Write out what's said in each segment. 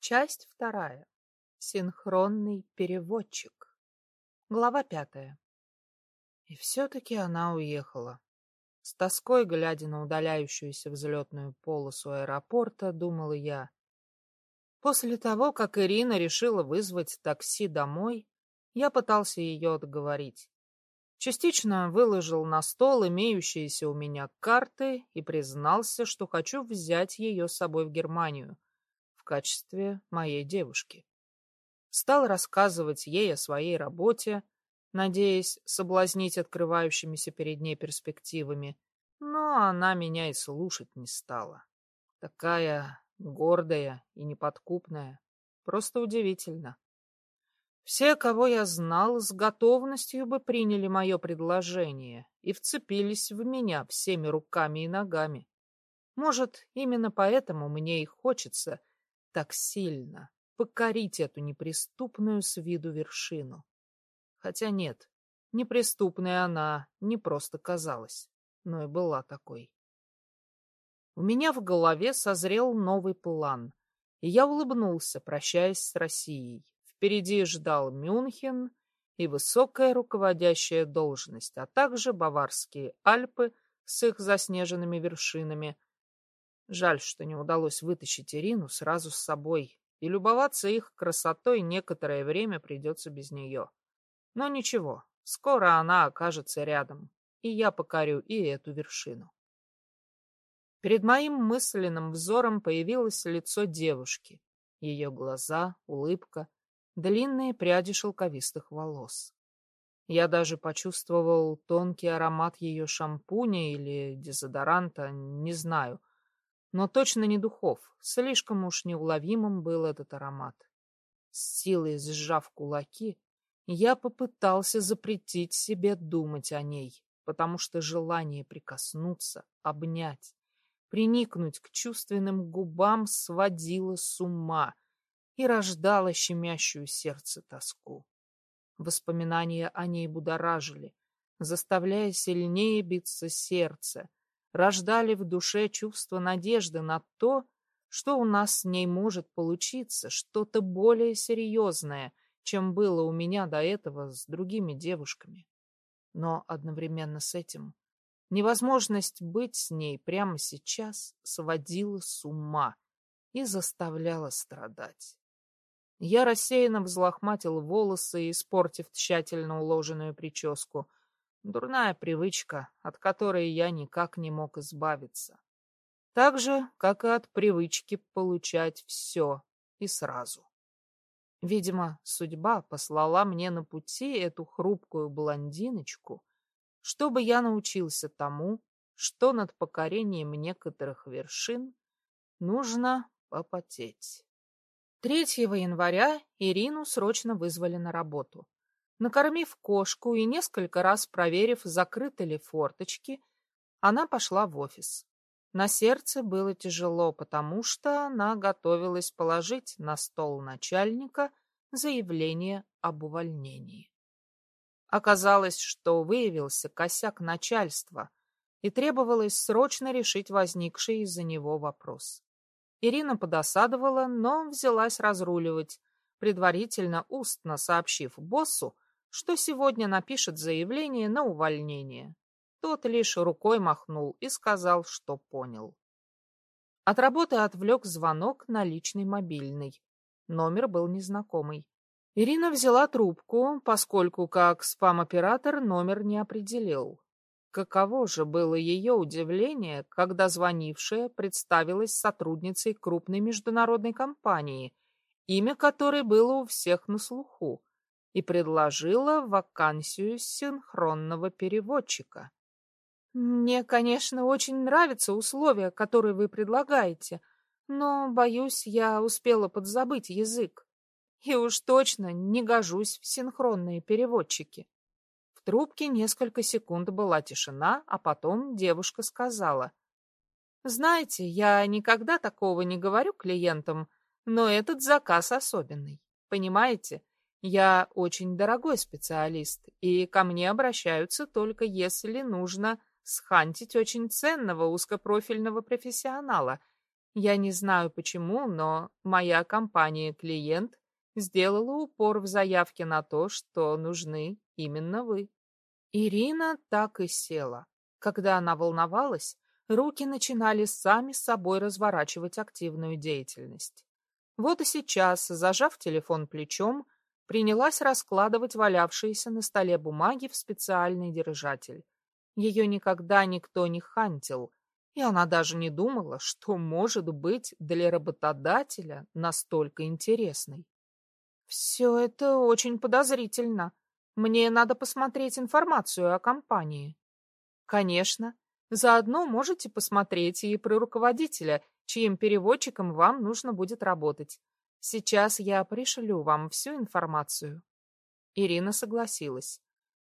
Часть вторая. Синхронный переводчик. Глава пятая. И все-таки она уехала. С тоской, глядя на удаляющуюся взлетную полосу аэропорта, думала я. После того, как Ирина решила вызвать такси домой, я пытался ее отговорить. Частично выложил на стол имеющиеся у меня карты и признался, что хочу взять ее с собой в Германию качестве моей девушки. Стал рассказывать ей о своей работе, надеясь соблазнить открывающимися перед ней перспективами, но она меня и слушать не стала. Такая гордая и неподкупная. Просто удивительно. Все, кого я знал, с готовностью бы приняли мое предложение и вцепились в меня всеми руками и ногами. Может, именно поэтому мне и хочется так сильно покорить эту неприступную с виду вершину. Хотя нет, неприступная она не просто казалась, но и была такой. У меня в голове созрел новый план, и я улыбнулся, прощаясь с Россией. Впереди ждал Мюнхен и высокая руководящая должность, а также Баварские Альпы с их заснеженными вершинами. Жаль, что не удалось вытащить Ирину сразу с собой, и любоваться их красотой некоторое время придется без нее. Но ничего, скоро она окажется рядом, и я покорю и эту вершину. Перед моим мысленным взором появилось лицо девушки, ее глаза, улыбка, длинные пряди шелковистых волос. Я даже почувствовал тонкий аромат ее шампуня или дезодоранта, не знаю, но точно не духов, слишком уж неуловимым был этот аромат. С силой сжав кулаки, я попытался запретить себе думать о ней, потому что желание прикоснуться, обнять, приникнуть к чувственным губам сводило с ума и рождало щемящую сердце тоску. Воспоминания о ней будоражили, заставляя сильнее биться сердце, рождали в душе чувство надежды на то, что у нас с ней может получиться, что-то более серьезное — чем было у меня до этого с другими девушками. Но одновременно с этим невозможность быть с ней прямо сейчас сводила с ума и заставляла страдать. Я рассеянно взлохматил волосы, испортив тщательно уложенную прическу. Дурная привычка, от которой я никак не мог избавиться. Так же, как и от привычки получать все и сразу. Видимо, судьба послала мне на пути эту хрупкую блондиночку, чтобы я научился тому, что над покорением некоторых вершин нужно попотеть. 3 января Ирину срочно вызвали на работу. Накормив кошку и несколько раз проверив, закрыты ли форточки, она пошла в офис. На сердце было тяжело, потому что она готовилась положить на стол начальника заявление об увольнении. Оказалось, что выявился косяк начальства, и требовалось срочно решить возникший из-за него вопрос. Ирина подосадовала, но взялась разруливать, предварительно устно сообщив боссу, что сегодня напишет заявление на увольнение. Тот лишь рукой махнул и сказал, что понял. От работы отвлек звонок на личный мобильный. Номер был незнакомый. Ирина взяла трубку, поскольку как спам-оператор номер не определил. Каково же было ее удивление, когда звонившая представилась сотрудницей крупной международной компании, имя которой было у всех на слуху, и предложила вакансию синхронного переводчика. «Мне, конечно, очень нравятся условия, которые вы предлагаете, но, боюсь, я успела подзабыть язык. И уж точно не гожусь в синхронные переводчики. В трубке несколько секунд была тишина, а потом девушка сказала. «Знаете, я никогда такого не говорю клиентам, но этот заказ особенный. Понимаете, я очень дорогой специалист, и ко мне обращаются только если нужно схантить очень ценного узкопрофильного профессионала. Я не знаю почему, но моя компания-клиент сделала упор в заявке на то, что нужны именно вы. Ирина так и села. Когда она волновалась, руки начинали сами с собой разворачивать активную деятельность. Вот и сейчас, зажав телефон плечом, принялась раскладывать валявшиеся на столе бумаги в специальный держатель. Ее никогда никто не хантил, и она даже не думала, что может быть для работодателя настолько интересной. Все это очень подозрительно. Мне надо посмотреть информацию о компании. Конечно. Заодно можете посмотреть и про руководителя, чьим переводчиком вам нужно будет работать. Сейчас я пришлю вам всю информацию. Ирина согласилась.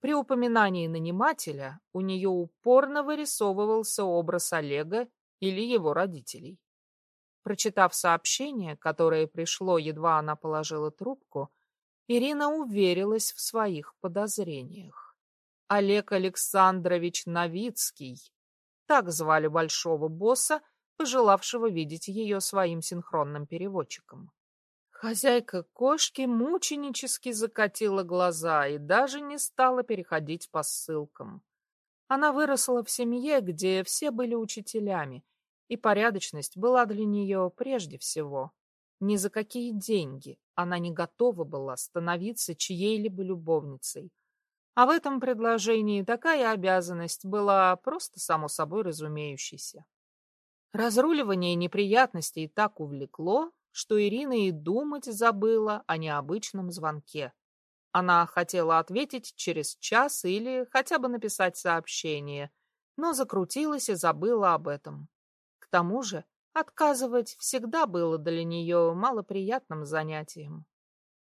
При упоминании нанимателя у нее упорно вырисовывался образ Олега или его родителей. Прочитав сообщение, которое пришло, едва она положила трубку, Ирина уверилась в своих подозрениях. Олег Александрович Новицкий, так звали большого босса, пожелавшего видеть ее своим синхронным переводчиком. Хозяйка кошки мученически закатила глаза и даже не стала переходить по ссылкам. Она выросла в семье, где все были учителями, и порядочность была для нее прежде всего. Ни за какие деньги она не готова была становиться чьей-либо любовницей. А в этом предложении такая обязанность была просто само собой разумеющейся. Разруливание неприятностей так увлекло, что Ирина и думать забыла о необычном звонке. Она хотела ответить через час или хотя бы написать сообщение, но закрутилась и забыла об этом. К тому же отказывать всегда было для нее малоприятным занятием.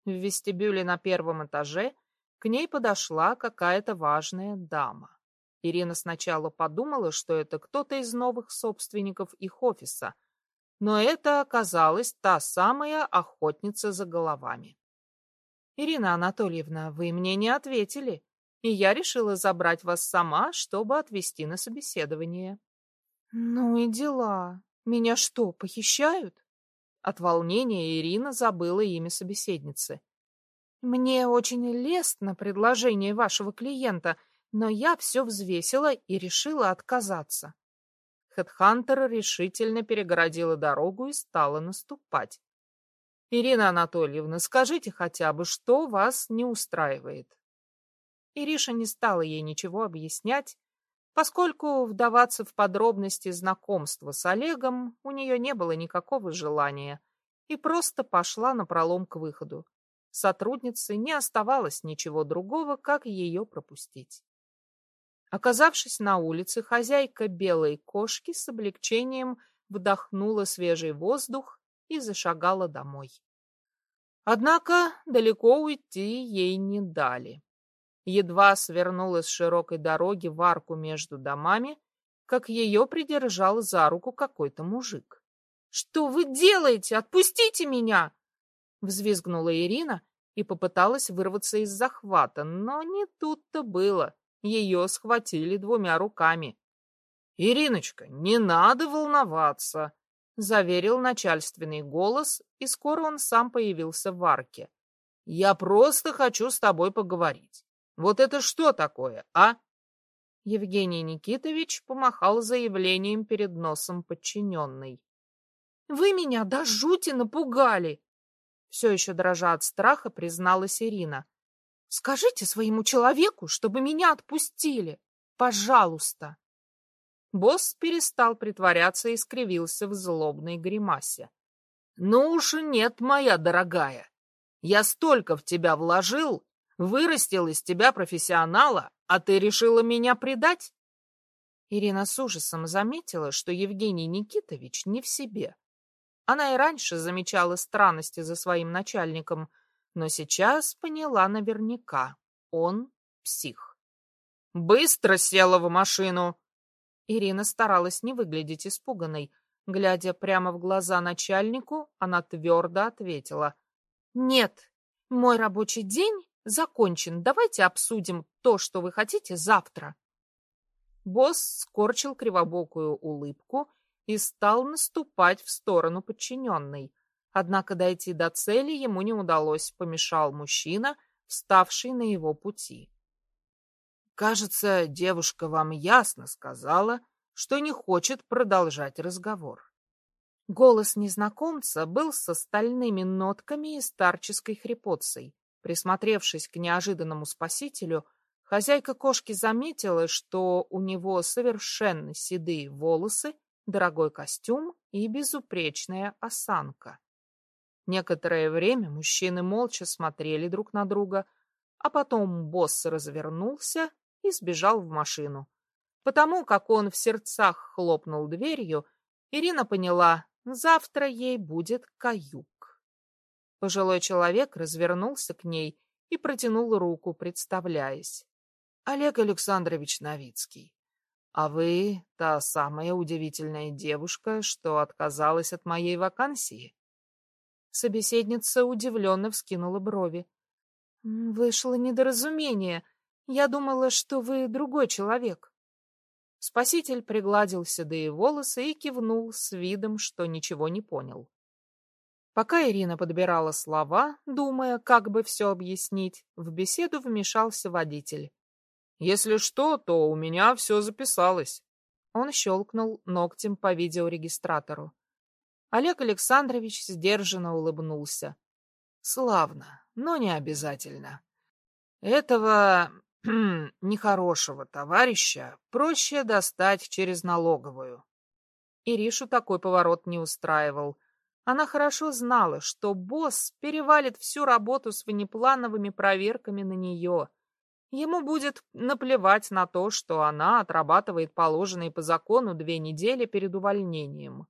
В вестибюле на первом этаже к ней подошла какая-то важная дама. Ирина сначала подумала, что это кто-то из новых собственников их офиса, но это оказалась та самая охотница за головами. «Ирина Анатольевна, вы мне не ответили, и я решила забрать вас сама, чтобы отвезти на собеседование». Ну и дела. Меня что, похищают? От волнения Ирина забыла имя собеседницы. Мне очень лестно предложение вашего клиента, но я все взвесила и решила отказаться. Хедхантер решительно перегородила дорогу и стала наступать. Ирина Анатольевна, скажите хотя бы, что вас не устраивает? Ириша не стала ей ничего объяснять, Поскольку вдаваться в подробности знакомства с Олегом у нее не было никакого желания, и просто пошла на пролом к выходу. Сотруднице не оставалось ничего другого, как ее пропустить. Оказавшись на улице, хозяйка белой кошки с облегчением вдохнула свежий воздух и зашагала домой. Однако далеко уйти ей не дали едва свернула с широкой дороги в арку между домами, как ее придержал за руку какой-то мужик. «Что вы делаете? Отпустите меня!» Взвизгнула Ирина и попыталась вырваться из захвата, но не тут-то было. Ее схватили двумя руками. «Ириночка, не надо волноваться!» — заверил начальственный голос, и скоро он сам появился в арке. «Я просто хочу с тобой поговорить. Вот это что такое, а? Евгений Никитович помахал заявлением перед носом подчиненной. Вы меня до жути напугали! Все еще дрожа от страха, призналась Ирина. Скажите своему человеку, чтобы меня отпустили. Пожалуйста. Босс перестал притворяться и скривился в злобной гримасе. Ну уж нет, моя дорогая. Я столько в тебя вложил, Вырастил из тебя профессионала, а ты решила меня предать? Ирина с ужасом заметила, что Евгений Никитович не в себе. Она и раньше замечала странности за своим начальником, но сейчас поняла наверняка. Он псих. «Быстро села в машину!» Ирина старалась не выглядеть испуганной. Глядя прямо в глаза начальнику, она твердо ответила. «Нет, мой рабочий день закончен. Давайте обсудим то, что вы хотите, завтра. Босс скорчил кривобокую улыбку и стал наступать в сторону подчиненной. Однако дойти до цели ему не удалось, помешал мужчина, вставший на его пути. «Кажется, девушка вам ясно сказала, что не хочет продолжать разговор». Голос незнакомца был с стальными нотками и старческой хрипотцей. Присмотревшись к неожиданному спасителю, хозяйка кошки заметила, что у него совершенно седые волосы, дорогой костюм и безупречная осанка. Некоторое время мужчины молча смотрели друг на друга, а потом босс развернулся и сбежал в машину. Потому как он в сердцах хлопнул дверью, Ирина поняла, завтра ей будет каюк. Пожилой человек развернулся к ней и протянул руку, представляясь. Олег Александрович Новицкий, а вы та самая удивительная девушка, что отказалась от моей вакансии? Собеседница удивленно вскинула брови. Вышло недоразумение. Я думала, что вы другой человек. Спаситель пригладил седые волосы и кивнул с видом, что ничего не понял. Пока Ирина подбирала слова, думая, как бы все объяснить, в беседу вмешался водитель. «Если что, то у меня все записалось». Он щелкнул ногтем по видеорегистратору. Олег Александрович сдержанно улыбнулся. «Славно, но не обязательно. Этого нехорошего товарища проще достать через налоговую». Иришу такой поворот не устраивал — она хорошо знала, что босс перевалит всю работу с внеплановыми проверками на нее. Ему будет наплевать на то, что она отрабатывает положенные по закону две недели перед увольнением.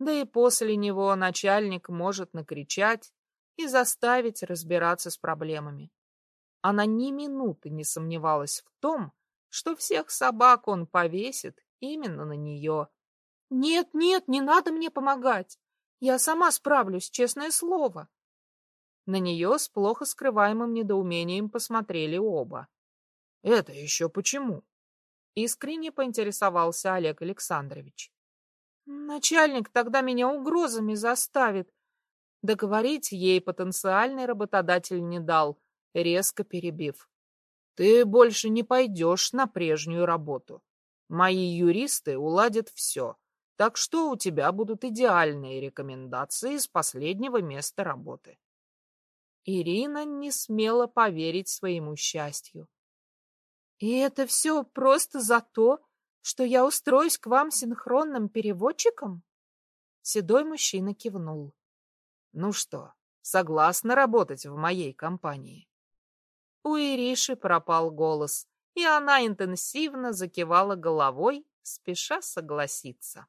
Да и после него начальник может накричать и заставить разбираться с проблемами. Она ни минуты не сомневалась в том, что всех собак он повесит именно на нее. «Нет, нет, не надо мне помогать!» Я сама справлюсь, честное слово. На нее с плохо скрываемым недоумением посмотрели оба. Это еще почему? Искренне поинтересовался Олег Александрович. Начальник тогда меня угрозами заставит. Договорить ей потенциальный работодатель не дал, резко перебив. Ты больше не пойдешь на прежнюю работу. Мои юристы уладят все. Так что у тебя будут идеальные рекомендации с последнего места работы. Ирина не смела поверить своему счастью. И это все просто за то, что я устроюсь к вам синхронным переводчиком? Седой мужчина кивнул. Ну что, согласна работать в моей компании? У Ириши пропал голос, и она интенсивно закивала головой, спеша согласиться.